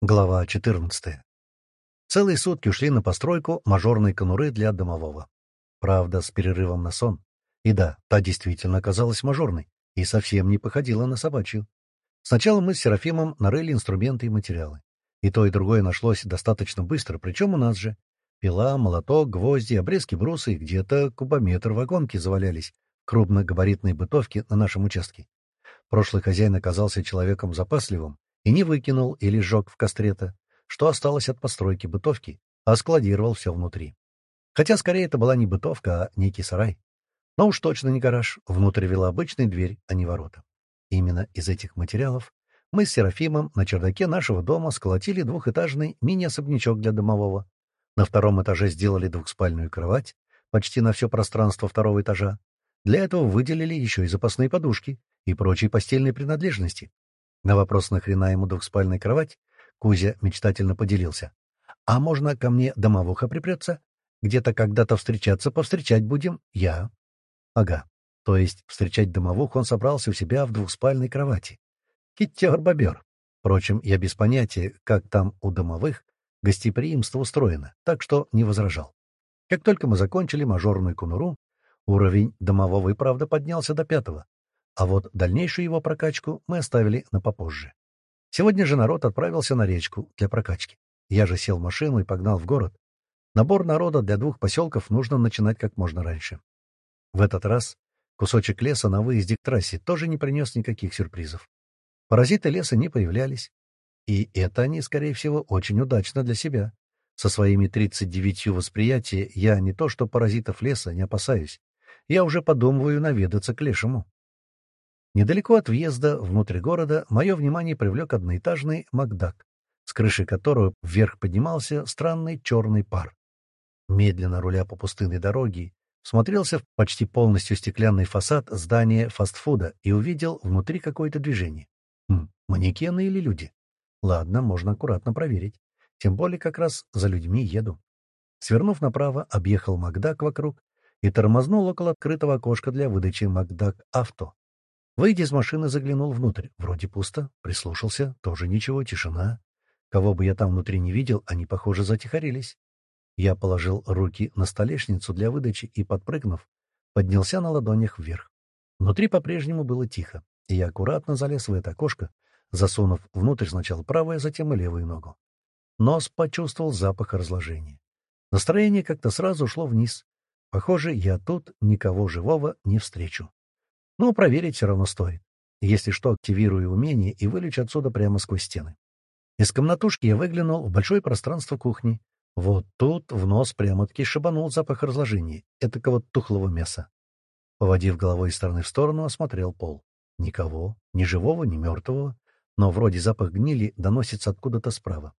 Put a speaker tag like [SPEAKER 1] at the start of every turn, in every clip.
[SPEAKER 1] Глава 14. Целые сутки ушли на постройку мажорной конуры для домового. Правда, с перерывом на сон. И да, та действительно оказалась мажорной и совсем не походила на собачью. Сначала мы с Серафимом нарыли инструменты и материалы. И то, и другое нашлось достаточно быстро, причем у нас же. Пила, молоток, гвозди, обрезки бруса и где-то кубометр вагонки завалялись крупногабаритной бытовке на нашем участке. Прошлый хозяин оказался человеком запасливым и не выкинул или сжег в костре-то, что осталось от постройки бытовки, а складировал все внутри. Хотя скорее это была не бытовка, а некий сарай. Но уж точно не гараж, внутрь вела обычная дверь, а не ворота. Именно из этих материалов мы с Серафимом на чердаке нашего дома сколотили двухэтажный мини-особнячок для домового. На втором этаже сделали двухспальную кровать, почти на все пространство второго этажа. Для этого выделили еще и запасные подушки и прочие постельные принадлежности, на вопрос, нахрена ему двухспальная кровать, Кузя мечтательно поделился. «А можно ко мне домовуха припрется? Где-то когда-то встречаться повстречать будем я». «Ага. То есть встречать домовуху он собрался у себя в двухспальной кровати. Киттер-бобер. Впрочем, я без понятия, как там у домовых гостеприимство устроено, так что не возражал. Как только мы закончили мажорную кунуру, уровень домового и правда поднялся до пятого, а вот дальнейшую его прокачку мы оставили на попозже. Сегодня же народ отправился на речку для прокачки. Я же сел в машину и погнал в город. Набор народа для двух поселков нужно начинать как можно раньше. В этот раз кусочек леса на выезде к трассе тоже не принес никаких сюрпризов. Паразиты леса не появлялись. И это они, скорее всего, очень удачно для себя. Со своими 39 восприятия я не то что паразитов леса не опасаюсь. Я уже подумываю наведаться к лешему. Недалеко от въезда внутрь города мое внимание привлек одноэтажный Макдак, с крыши которого вверх поднимался странный черный пар. Медленно руля по пустынной дороге, смотрелся в почти полностью стеклянный фасад здания фастфуда и увидел внутри какое-то движение. Хм, манекены или люди? Ладно, можно аккуратно проверить. Тем более как раз за людьми еду. Свернув направо, объехал Макдак вокруг и тормознул около открытого окошка для выдачи Макдак Авто. Выйдя из машины, заглянул внутрь. Вроде пусто. Прислушался. Тоже ничего, тишина. Кого бы я там внутри не видел, они, похоже, затихарились. Я положил руки на столешницу для выдачи и, подпрыгнув, поднялся на ладонях вверх. Внутри по-прежнему было тихо, и я аккуратно залез в это окошко, засунув внутрь сначала правую, а затем и левую ногу. Нос почувствовал запах разложения. Настроение как-то сразу ушло вниз. Похоже, я тут никого живого не встречу. Но проверить все равно стоит. Если что, активирую умение и вылечу отсюда прямо сквозь стены. Из комнатушки я выглянул в большое пространство кухни. Вот тут в нос прямо-таки шибанул запах разложения, этакого тухлого мяса. Поводив головой из стороны в сторону, осмотрел пол. Никого, ни живого, ни мертвого, но вроде запах гнили доносится откуда-то справа.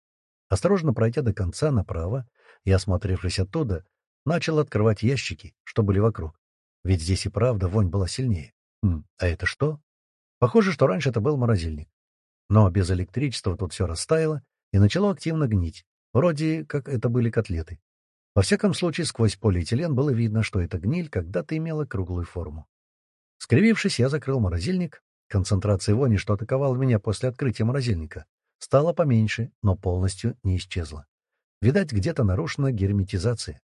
[SPEAKER 1] Осторожно пройдя до конца направо и осмотревшись оттуда, начал открывать ящики, что были вокруг. Ведь здесь и правда вонь была сильнее. А это что? Похоже, что раньше это был морозильник. Но без электричества тут все растаяло и начало активно гнить. Вроде как это были котлеты. Во всяком случае, сквозь полиэтилен было видно, что эта гниль когда-то имела круглую форму. Скривившись, я закрыл морозильник. Концентрация вони, что атаковала меня после открытия морозильника, стала поменьше, но полностью не исчезла. Видать, где-то нарушена герметизация.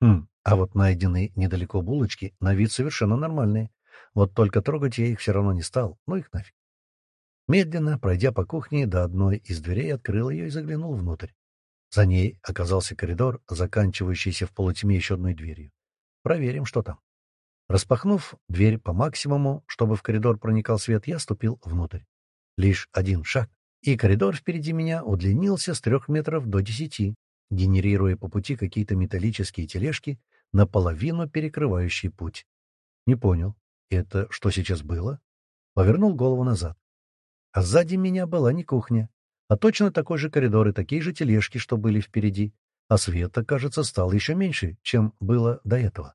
[SPEAKER 1] Хм, а вот найденные недалеко булочки на вид совершенно нормальные. Вот только трогать я их все равно не стал, ну их нафиг. Медленно, пройдя по кухне, до одной из дверей открыл ее и заглянул внутрь. За ней оказался коридор, заканчивающийся в полутьме еще одной дверью. Проверим, что там. Распахнув дверь по максимуму, чтобы в коридор проникал свет, я ступил внутрь. Лишь один шаг, и коридор впереди меня удлинился с трех метров до десяти, генерируя по пути какие-то металлические тележки, наполовину перекрывающие путь. Не понял, это что сейчас было? Повернул голову назад. А сзади меня была не кухня, а точно такой же коридор и такие же тележки, что были впереди. А света, кажется, стало еще меньше, чем было до этого.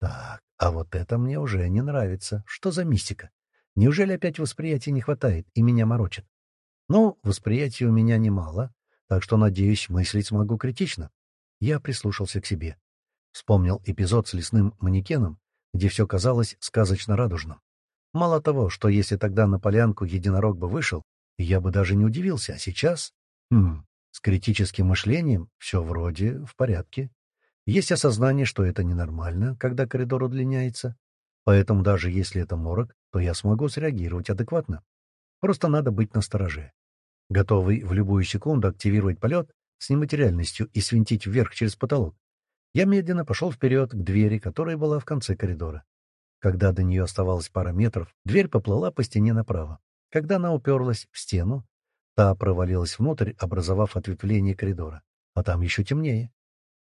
[SPEAKER 1] Так, а вот это мне уже не нравится. Что за мистика? Неужели опять восприятия не хватает и меня морочит? Ну, восприятия у меня немало, так что, надеюсь, мыслить смогу критично. Я прислушался к себе. Вспомнил эпизод с лесным манекеном где все казалось сказочно радужным. Мало того, что если тогда на полянку единорог бы вышел, я бы даже не удивился, а сейчас... Хм, с критическим мышлением все вроде в порядке. Есть осознание, что это ненормально, когда коридор удлиняется, поэтому даже если это морок, то я смогу среагировать адекватно. Просто надо быть настороже. Готовый в любую секунду активировать полет с нематериальностью и свинтить вверх через потолок, я медленно пошел вперед к двери, которая была в конце коридора. Когда до нее оставалось пара метров, дверь поплыла по стене направо. Когда она уперлась в стену, та провалилась внутрь, образовав ответвление коридора. А там еще темнее.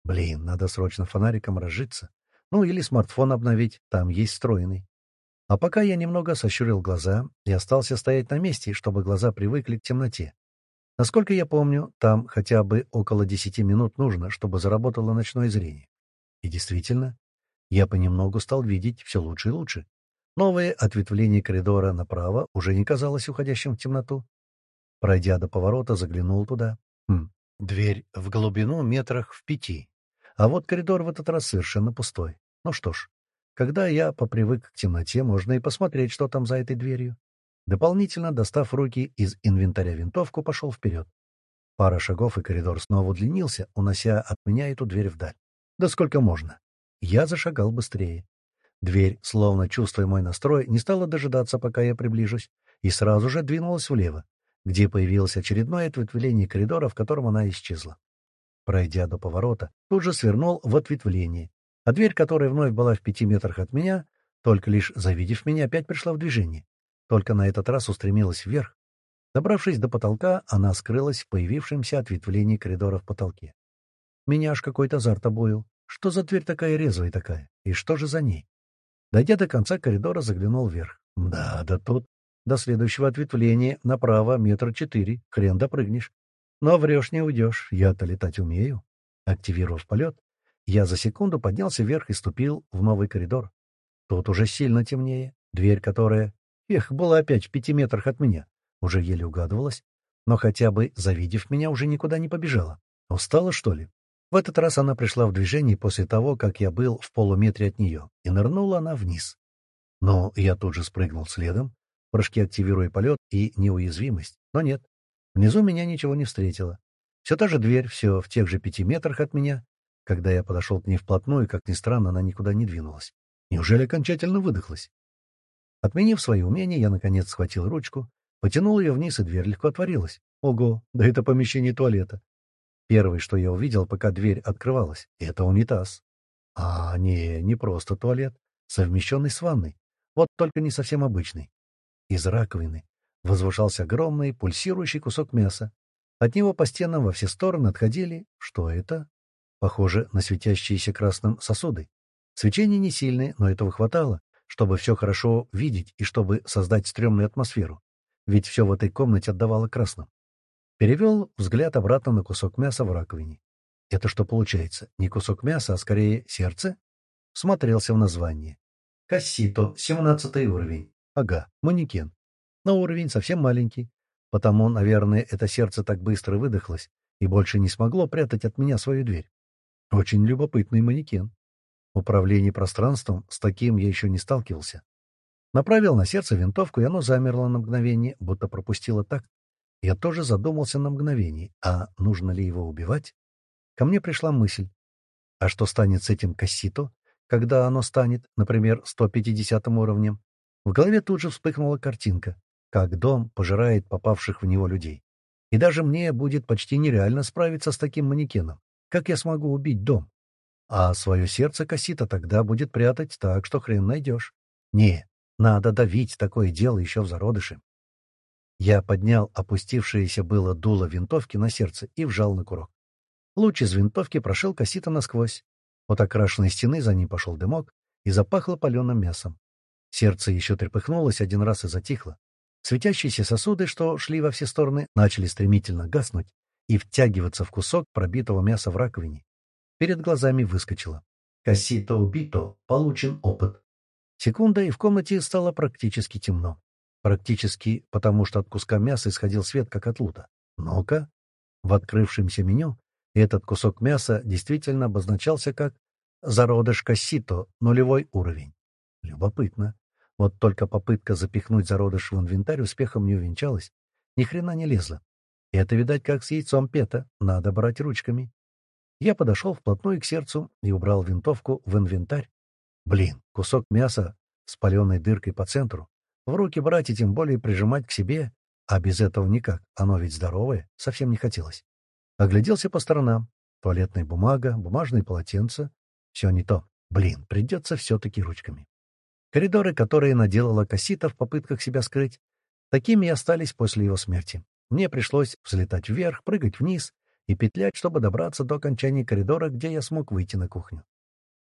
[SPEAKER 1] Блин, надо срочно фонариком разжиться. Ну или смартфон обновить, там есть встроенный. А пока я немного сощурил глаза и остался стоять на месте, чтобы глаза привыкли к темноте. Насколько я помню, там хотя бы около десяти минут нужно, чтобы заработало ночное зрение. И действительно, я понемногу стал видеть все лучше и лучше. Новое ответвление коридора направо уже не казалось уходящим в темноту. Пройдя до поворота, заглянул туда. Хм, дверь в глубину метрах в пяти. А вот коридор в этот раз совершенно пустой. Ну что ж, когда я попривык к темноте, можно и посмотреть, что там за этой дверью. Дополнительно, достав руки из инвентаря винтовку, пошел вперед. Пара шагов, и коридор снова удлинился, унося от меня эту дверь вдаль. Да сколько можно. Я зашагал быстрее. Дверь, словно чувствуя мой настрой, не стала дожидаться, пока я приближусь, и сразу же двинулась влево, где появилось очередное ответвление коридора, в котором она исчезла. Пройдя до поворота, тут же свернул в ответвление, а дверь, которая вновь была в пяти метрах от меня, только лишь завидев меня, опять пришла в движение только на этот раз устремилась вверх. Добравшись до потолка, она скрылась в появившемся ответвлении коридора в потолке. Меня аж какой-то азарт обоил. Что за дверь такая резвая такая? И что же за ней? Дойдя до конца коридора, заглянул вверх. Да, да тут. До следующего ответвления направо метра четыре. Хрен допрыгнешь. Но врешь не уйдешь. Я-то летать умею. Активировав полет, я за секунду поднялся вверх и ступил в новый коридор. Тут уже сильно темнее. Дверь, которая Эх, была опять в пяти метрах от меня. Уже еле угадывалась, но хотя бы, завидев меня, уже никуда не побежала. Устала, что ли? В этот раз она пришла в движение после того, как я был в полуметре от нее, и нырнула она вниз. Но я тут же спрыгнул следом, прыжки активируя полет и неуязвимость. Но нет, внизу меня ничего не встретило. Все та же дверь, все в тех же пяти метрах от меня. Когда я подошел к ней вплотную, как ни странно, она никуда не двинулась. Неужели окончательно выдохлась? Отменив свои умения, я, наконец, схватил ручку, потянул ее вниз, и дверь легко отворилась. Ого, да это помещение туалета. Первое, что я увидел, пока дверь открывалась, — это унитаз. А, не, не просто туалет, совмещенный с ванной. Вот только не совсем обычный. Из раковины возвышался огромный пульсирующий кусок мяса. От него по стенам во все стороны отходили... Что это? Похоже на светящиеся красным сосуды. Свечение не сильное, но этого хватало, чтобы все хорошо видеть и чтобы создать стрёмную атмосферу, ведь все в этой комнате отдавало красным. Перевел взгляд обратно на кусок мяса в раковине. Это что получается? Не кусок мяса, а скорее сердце? Смотрелся в название. Кассито, 17 уровень. Ага, манекен. Но уровень совсем маленький. Потому, наверное, это сердце так быстро выдохлось и больше не смогло прятать от меня свою дверь. Очень любопытный манекен. Управление пространством, с таким я еще не сталкивался. Направил на сердце винтовку, и оно замерло на мгновение, будто пропустило так. Я тоже задумался на мгновение, а нужно ли его убивать? Ко мне пришла мысль. А что станет с этим кассито, когда оно станет, например, 150 уровнем? В голове тут же вспыхнула картинка, как дом пожирает попавших в него людей. И даже мне будет почти нереально справиться с таким манекеном. Как я смогу убить дом? А свое сердце Кассита тогда будет прятать так, что хрен найдешь. Не, надо давить такое дело еще в зародыше. Я поднял опустившееся было дуло винтовки на сердце и вжал на курок. Луч из винтовки прошил Кассита насквозь. От окрашенной стены за ним пошел дымок и запахло паленым мясом. Сердце еще трепыхнулось один раз и затихло. Светящиеся сосуды, что шли во все стороны, начали стремительно гаснуть и втягиваться в кусок пробитого мяса в раковине. Перед глазами выскочило. «Кассито убито. Получен опыт». Секунда, и в комнате стало практически темно. Практически, потому что от куска мяса исходил свет, как от лута. Ну-ка. В открывшемся меню этот кусок мяса действительно обозначался как «зародыш кассито, нулевой уровень». Любопытно. Вот только попытка запихнуть зародыш в инвентарь успехом не увенчалась. Ни хрена не лезла. Это, видать, как с яйцом пета. Надо брать ручками. Я подошел вплотную к сердцу и убрал винтовку в инвентарь. Блин, кусок мяса с паленой дыркой по центру. В руки брать и тем более прижимать к себе, а без этого никак, оно ведь здоровое, совсем не хотелось. Огляделся по сторонам. Туалетная бумага, бумажные полотенца. Все не то. Блин, придется все-таки ручками. Коридоры, которые наделала Кассита в попытках себя скрыть, такими и остались после его смерти. Мне пришлось взлетать вверх, прыгать вниз и петлять, чтобы добраться до окончания коридора, где я смог выйти на кухню.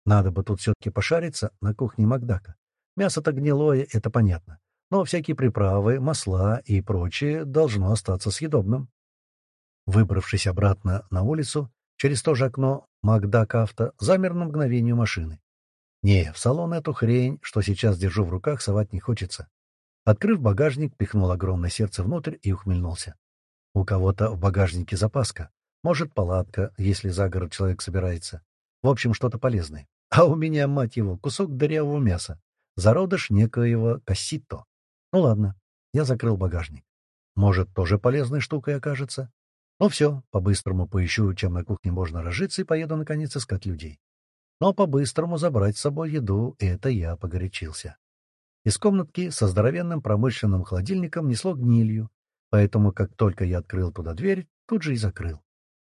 [SPEAKER 1] Надо бы тут все-таки пошариться на кухне Макдака. Мясо-то гнилое, это понятно. Но всякие приправы, масла и прочее должно остаться съедобным. Выбравшись обратно на улицу, через то же окно Макдак авто замер на мгновение машины. Не, в салон эту хрень, что сейчас держу в руках, совать не хочется. Открыв багажник, пихнул огромное сердце внутрь и ухмыльнулся. У кого-то в багажнике запаска. Может, палатка, если за город человек собирается. В общем, что-то полезное. А у меня, мать его, кусок дырявого мяса. Зародыш некоего кассито. Ну ладно, я закрыл багажник. Может, тоже полезной штукой окажется. Ну все, по-быстрому поищу, чем на кухне можно разжиться, и поеду, наконец, искать людей. Но по-быстрому забрать с собой еду — это я погорячился. Из комнатки со здоровенным промышленным холодильником несло гнилью, поэтому как только я открыл туда дверь, тут же и закрыл.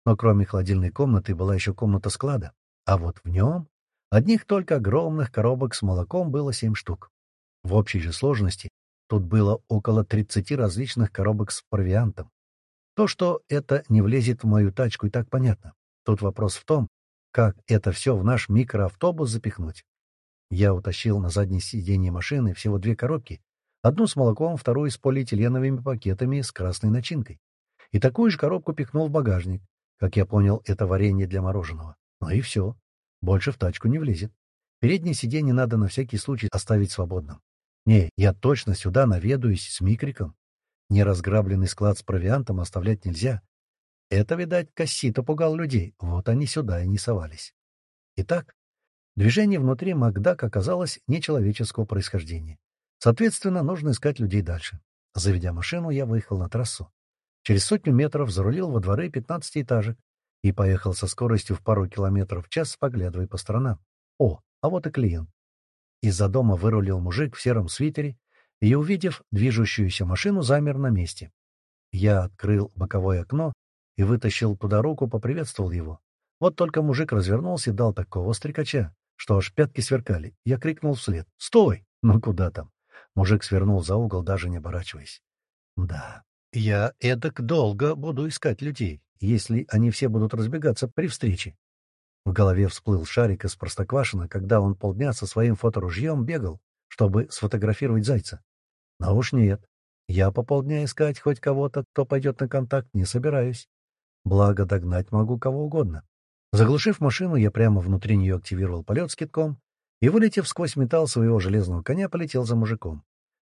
[SPEAKER 1] Но кроме холодильной комнаты была еще комната склада, а вот в нем одних только огромных коробок с молоком было семь штук. В общей же сложности тут было около 30 различных коробок с провиантом. То, что это не влезет в мою тачку, и так понятно. Тут вопрос в том, как это все в наш микроавтобус запихнуть. Я утащил на заднее сиденье машины всего две коробки, одну с молоком, вторую с полиэтиленовыми пакетами с красной начинкой. И такую же коробку пихнул в багажник, как я понял, это варенье для мороженого. Ну и все. Больше в тачку не влезет. Переднее сиденье надо на всякий случай оставить свободным. Не, я точно сюда наведаюсь с микриком. Неразграбленный склад с провиантом оставлять нельзя. Это, видать, Кассита пугал людей, вот они сюда и не совались. Итак, движение внутри Макдак оказалось нечеловеческого происхождения. Соответственно, нужно искать людей дальше. Заведя машину, я выехал на трассу. Через сотню метров зарулил во дворы пятнадцатиэтажек и поехал со скоростью в пару километров в час, поглядывая по сторонам. О, а вот и клиент. Из-за дома вырулил мужик в сером свитере и, увидев движущуюся машину, замер на месте. Я открыл боковое окно и вытащил туда руку, поприветствовал его. Вот только мужик развернулся и дал такого стрекача, что аж пятки сверкали. Я крикнул вслед. «Стой!» Ну куда там? Мужик свернул за угол, даже не оборачиваясь. Да, я эдак долго буду искать людей, если они все будут разбегаться при встрече. В голове всплыл шарик из Простоквашина, когда он полдня со своим фоторужьем бегал, чтобы сфотографировать зайца. Но уж нет. Я по полдня искать хоть кого-то, кто пойдет на контакт, не собираюсь. Благо, догнать могу кого угодно. Заглушив машину, я прямо внутри нее активировал полет с китком и, вылетев сквозь металл своего железного коня, полетел за мужиком.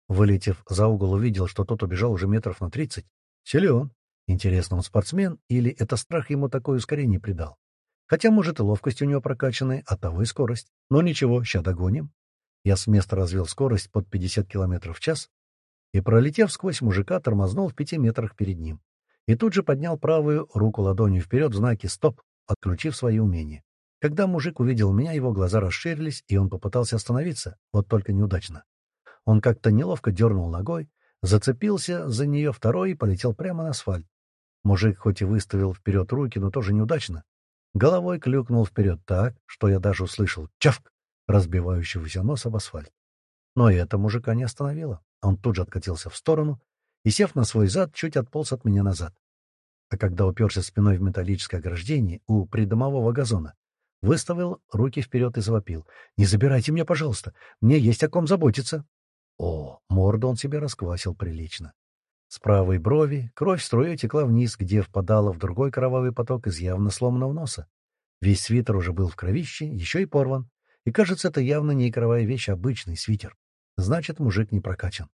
[SPEAKER 1] Вылетев за угол, увидел, что тот убежал уже метров на тридцать. Силен. Интересно, он спортсмен или это страх ему такое ускорение придал? Хотя, может, и ловкость у него прокачанная, а того и скорость. Но ничего, ща догоним. Я с места развил скорость под 50 км в час и, пролетев сквозь мужика, тормознул в пяти метрах перед ним. И тут же поднял правую руку ладонью вперед в знаке «Стоп», отключив свои умения. Когда мужик увидел меня, его глаза расширились, и он попытался остановиться, вот только неудачно. Он как-то неловко дернул ногой, зацепился за нее второй и полетел прямо на асфальт. Мужик хоть и выставил вперед руки, но тоже неудачно. Головой клюкнул вперед так, что я даже услышал чавк разбивающегося носа в асфальт. Но и это мужика не остановило. Он тут же откатился в сторону и, сев на свой зад, чуть отполз от меня назад. А когда уперся спиной в металлическое ограждение у придомового газона, выставил руки вперед и завопил. «Не забирайте меня, пожалуйста! Мне есть о ком заботиться!» О, морду он себе расквасил прилично. С правой брови кровь струей текла вниз, где впадала в другой кровавый поток из явно сломанного носа. Весь свитер уже был в кровище, еще и порван. И кажется, это явно не игровая вещь, а обычный свитер. Значит, мужик не прокачан.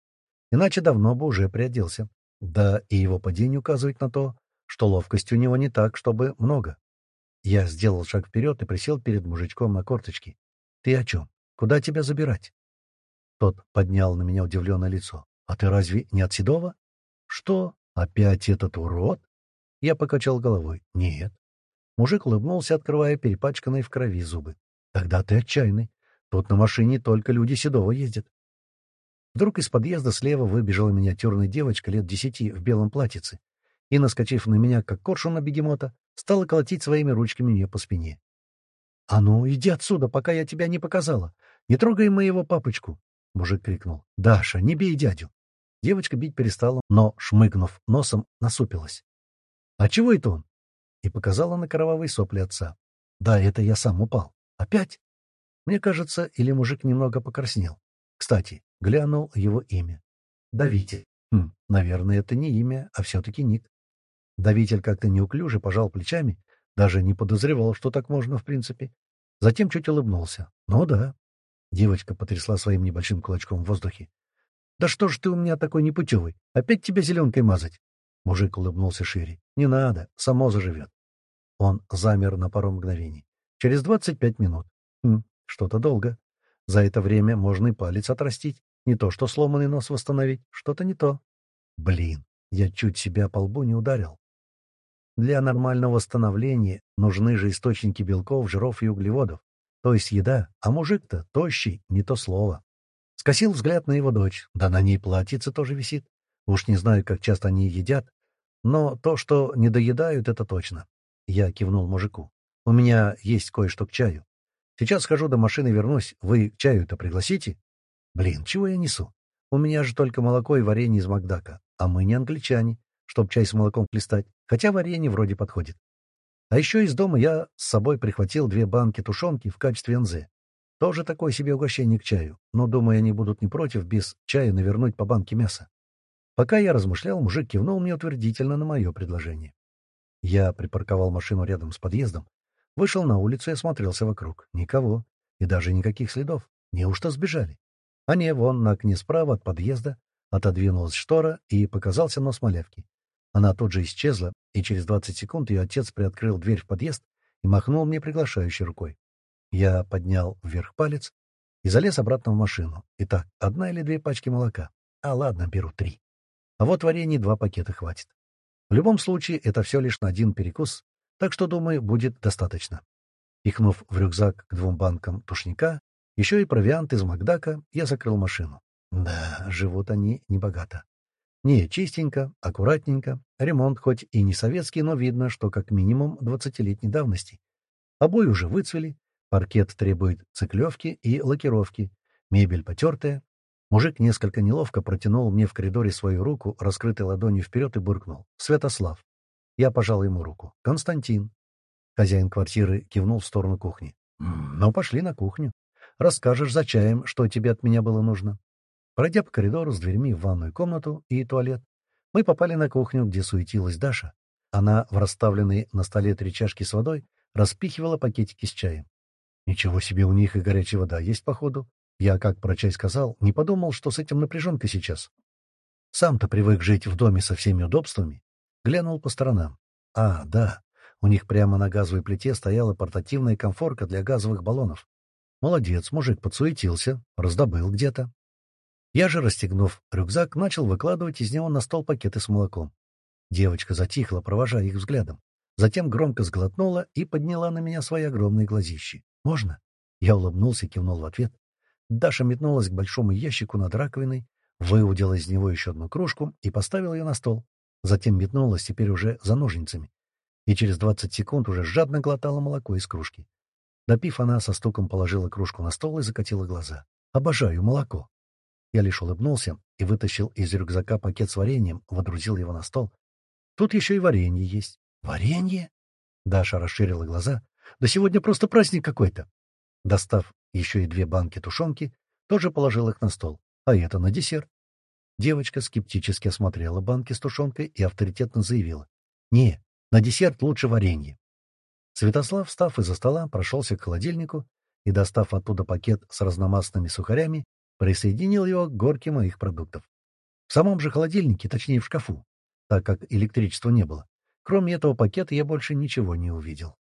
[SPEAKER 1] Иначе давно бы уже приоделся. Да и его падение указывает на то, что ловкости у него не так, чтобы много. Я сделал шаг вперед и присел перед мужичком на корточки. — Ты о чем? Куда тебя забирать? Тот поднял на меня удивленное лицо. — А ты разве не от Седова? — Что? Опять этот урод? Я покачал головой. «Нет». Мужик улыбнулся, открывая перепачканные в крови зубы. «Тогда ты отчаянный. Тут на машине только люди Седова ездят». Вдруг из подъезда слева выбежала миниатюрная девочка лет десяти в белом платьице и, наскочив на меня, как коршун на бегемота, стала колотить своими ручками мне по спине. — А ну, иди отсюда, пока я тебя не показала. Не трогай моего папочку! — мужик крикнул. — Даша, не бей дядю! Девочка бить перестала, но, шмыгнув носом, насупилась. — А чего это он? И показала на кровавые сопли отца. — Да, это я сам упал. Опять? Мне кажется, или мужик немного покраснел. Кстати, глянул его имя. Давитель. Хм, наверное, это не имя, а все-таки ник. Давитель как-то неуклюже пожал плечами, даже не подозревал, что так можно в принципе. Затем чуть улыбнулся. «Ну да». Девочка потрясла своим небольшим кулачком в воздухе. «Да что ж ты у меня такой непутевый? Опять тебя зеленкой мазать?» Мужик улыбнулся шире. «Не надо, само заживет». Он замер на пару мгновений. «Через двадцать пять минут. Хм, что-то долго. За это время можно и палец отрастить. Не то что сломанный нос восстановить, что-то не то. Блин, я чуть себя по лбу не ударил. Для нормального восстановления нужны же источники белков, жиров и углеводов. То есть еда, а мужик-то тощий, не то слово. Скосил взгляд на его дочь, да на ней платьице тоже висит. Уж не знаю, как часто они едят, но то, что не доедают, это точно. Я кивнул мужику. У меня есть кое-что к чаю. Сейчас схожу до машины, вернусь. Вы чаю-то пригласите? Блин, чего я несу? У меня же только молоко и варенье из Макдака, а мы не англичане чтоб чай с молоком плестать, хотя варенье вроде подходит. А еще из дома я с собой прихватил две банки тушенки в качестве НЗ. Тоже такое себе угощение к чаю, но, думаю, они будут не против без чая навернуть по банке мяса. Пока я размышлял, мужик кивнул мне утвердительно на мое предложение. Я припарковал машину рядом с подъездом, вышел на улицу и осмотрелся вокруг. Никого. И даже никаких следов. Неужто сбежали? А не, вон на окне справа от подъезда отодвинулась штора, и показался нос малявки. Она тут же исчезла, и через двадцать секунд ее отец приоткрыл дверь в подъезд и махнул мне приглашающей рукой. Я поднял вверх палец и залез обратно в машину. Итак, одна или две пачки молока. А ладно, беру три. А вот варенье два пакета хватит. В любом случае, это все лишь на один перекус, так что, думаю, будет достаточно. Пихнув в рюкзак к двум банкам тушника, еще и провиант из Макдака, я закрыл машину. Да, живут они небогато. Не, чистенько, аккуратненько. Ремонт хоть и не советский, но видно, что как минимум двадцатилетней давности. Обои уже выцвели, паркет требует циклевки и лакировки, мебель потертая. Мужик несколько неловко протянул мне в коридоре свою руку, раскрытой ладонью вперед и буркнул. «Святослав». Я пожал ему руку. «Константин». Хозяин квартиры кивнул в сторону кухни. «Ну, пошли на кухню. Расскажешь за чаем, что тебе от меня было нужно». Пройдя по коридору с дверьми в ванную комнату и туалет, мы попали на кухню, где суетилась Даша. Она в расставленной на столе три чашки с водой распихивала пакетики с чаем. Ничего себе, у них и горячая вода есть, походу. Я, как про чай сказал, не подумал, что с этим напряженка сейчас. Сам-то привык жить в доме со всеми удобствами. Глянул по сторонам. А, да, у них прямо на газовой плите стояла портативная комфорка для газовых баллонов. Молодец, мужик подсуетился, раздобыл где-то. Я же, расстегнув рюкзак, начал выкладывать из него на стол пакеты с молоком. Девочка затихла, провожая их взглядом. Затем громко сглотнула и подняла на меня свои огромные глазищи. «Можно?» Я улыбнулся и кивнул в ответ. Даша метнулась к большому ящику над раковиной, выудила из него еще одну кружку и поставила ее на стол. Затем метнулась теперь уже за ножницами. И через двадцать секунд уже жадно глотала молоко из кружки. Допив, она со стуком положила кружку на стол и закатила глаза. «Обожаю молоко!» Я лишь улыбнулся и вытащил из рюкзака пакет с вареньем, водрузил его на стол. Тут еще и варенье есть. Варенье? Даша расширила глаза. Да сегодня просто праздник какой-то. Достав еще и две банки тушенки, тоже положил их на стол. А это на десерт. Девочка скептически осмотрела банки с тушенкой и авторитетно заявила. «Не, на десерт лучше варенье». Святослав, встав из-за стола, прошелся к холодильнику и, достав оттуда пакет с разномастными сухарями, присоединил его к горке моих продуктов. В самом же холодильнике, точнее в шкафу, так как электричества не было. Кроме этого пакета я больше ничего не увидел.